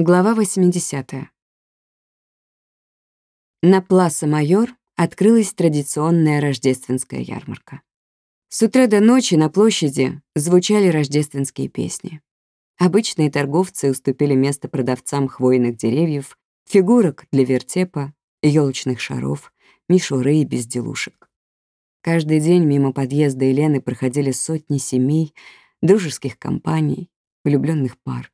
Глава 80. На Пласа Майор открылась традиционная рождественская ярмарка. С утра до ночи на площади звучали рождественские песни. Обычные торговцы уступили место продавцам хвойных деревьев, фигурок для вертепа, елочных шаров, мишуры и безделушек. Каждый день мимо подъезда Елены проходили сотни семей, дружеских компаний, влюбленных пар.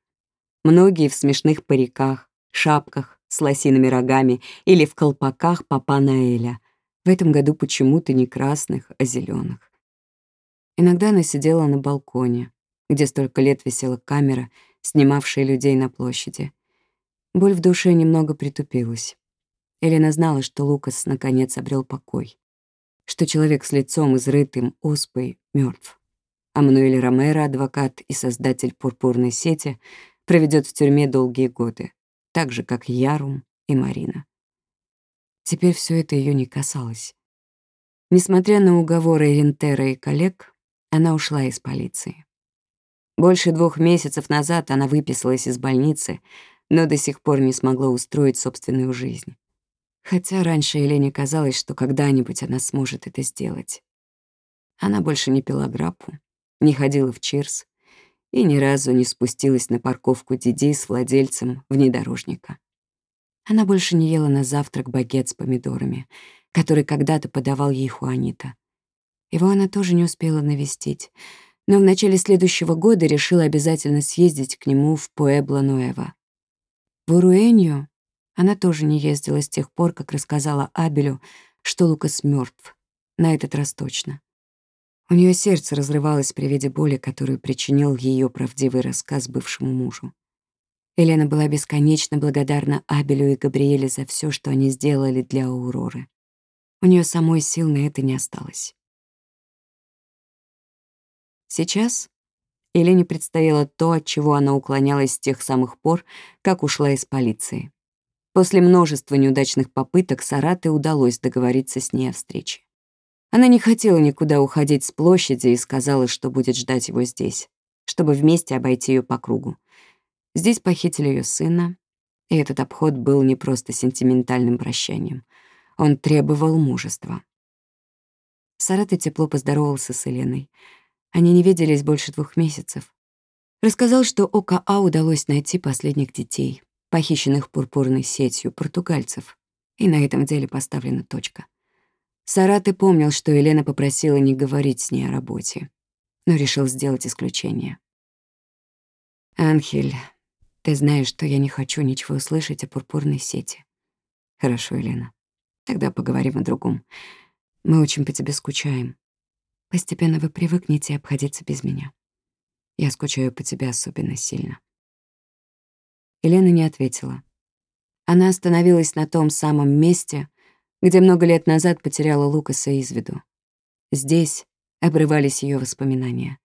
Многие в смешных париках, шапках с лосиными рогами или в колпаках папа Наэля. В этом году почему-то не красных, а зеленых. Иногда она сидела на балконе, где столько лет висела камера, снимавшая людей на площади. Боль в душе немного притупилась. Елена знала, что Лукас наконец обрел покой, что человек с лицом изрытым оспой мертв. А Мануэль Ромеро, адвокат и создатель пурпурной сети, проведет в тюрьме долгие годы, так же, как Ярум и Марина. Теперь все это ее не касалось. Несмотря на уговоры Рентера и коллег, она ушла из полиции. Больше двух месяцев назад она выписалась из больницы, но до сих пор не смогла устроить собственную жизнь. Хотя раньше Елене казалось, что когда-нибудь она сможет это сделать. Она больше не пила граппу, не ходила в чирс, и ни разу не спустилась на парковку Диди с владельцем внедорожника. Она больше не ела на завтрак багет с помидорами, который когда-то подавал ей Хуанита. Его она тоже не успела навестить, но в начале следующего года решила обязательно съездить к нему в Пуэбло-Нуэво. В Уруэнью она тоже не ездила с тех пор, как рассказала Абелю, что Лукас мертв. На этот раз точно. У нее сердце разрывалось при виде боли, которую причинил ее правдивый рассказ бывшему мужу. Елена была бесконечно благодарна Абелю и Габриэле за все, что они сделали для Ауроры. У нее самой сил на это не осталось. Сейчас Елене предстояло то, от чего она уклонялась с тех самых пор, как ушла из полиции. После множества неудачных попыток Сарате удалось договориться с ней о встрече. Она не хотела никуда уходить с площади и сказала, что будет ждать его здесь, чтобы вместе обойти ее по кругу. Здесь похитили ее сына, и этот обход был не просто сентиментальным прощанием. Он требовал мужества. Сараты тепло поздоровался с Еленой. Они не виделись больше двух месяцев. Рассказал, что ОКА удалось найти последних детей, похищенных пурпурной сетью португальцев, и на этом деле поставлена точка. Сараты помнил, что Елена попросила не говорить с ней о работе, но решил сделать исключение. «Анхель, ты знаешь, что я не хочу ничего услышать о пурпурной сети». «Хорошо, Елена. Тогда поговорим о другом. Мы очень по тебе скучаем. Постепенно вы привыкнете обходиться без меня. Я скучаю по тебе особенно сильно». Елена не ответила. Она остановилась на том самом месте, где много лет назад потеряла Лукаса из виду. Здесь обрывались ее воспоминания.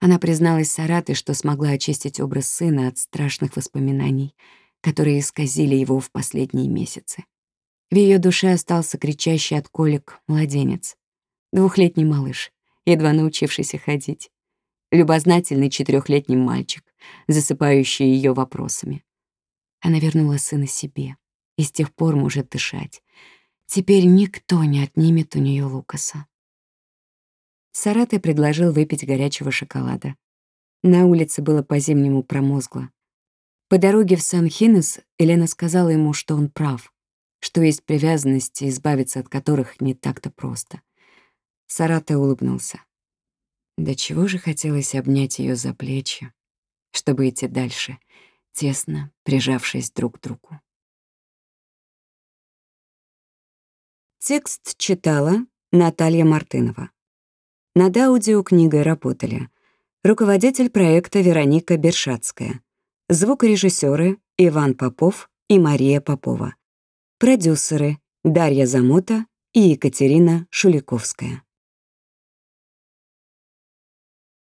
Она призналась Сараты, что смогла очистить образ сына от страшных воспоминаний, которые исказили его в последние месяцы. В ее душе остался кричащий от колик младенец, двухлетний малыш, едва научившийся ходить, любознательный четырехлетний мальчик, засыпающий ее вопросами. Она вернула сына себе и с тех пор может дышать, Теперь никто не отнимет у нее Лукаса. Сарате предложил выпить горячего шоколада. На улице было по-зимнему промозгло. По дороге в Сан-Хинес Елена сказала ему, что он прав, что есть привязанности, избавиться от которых не так-то просто. Сарате улыбнулся. До чего же хотелось обнять ее за плечи, чтобы идти дальше, тесно прижавшись друг к другу. Текст читала Наталья Мартынова. Над аудиокнигой работали руководитель проекта Вероника Бершацкая, звукорежиссеры Иван Попов и Мария Попова, продюсеры Дарья Замота и Екатерина Шуликовская.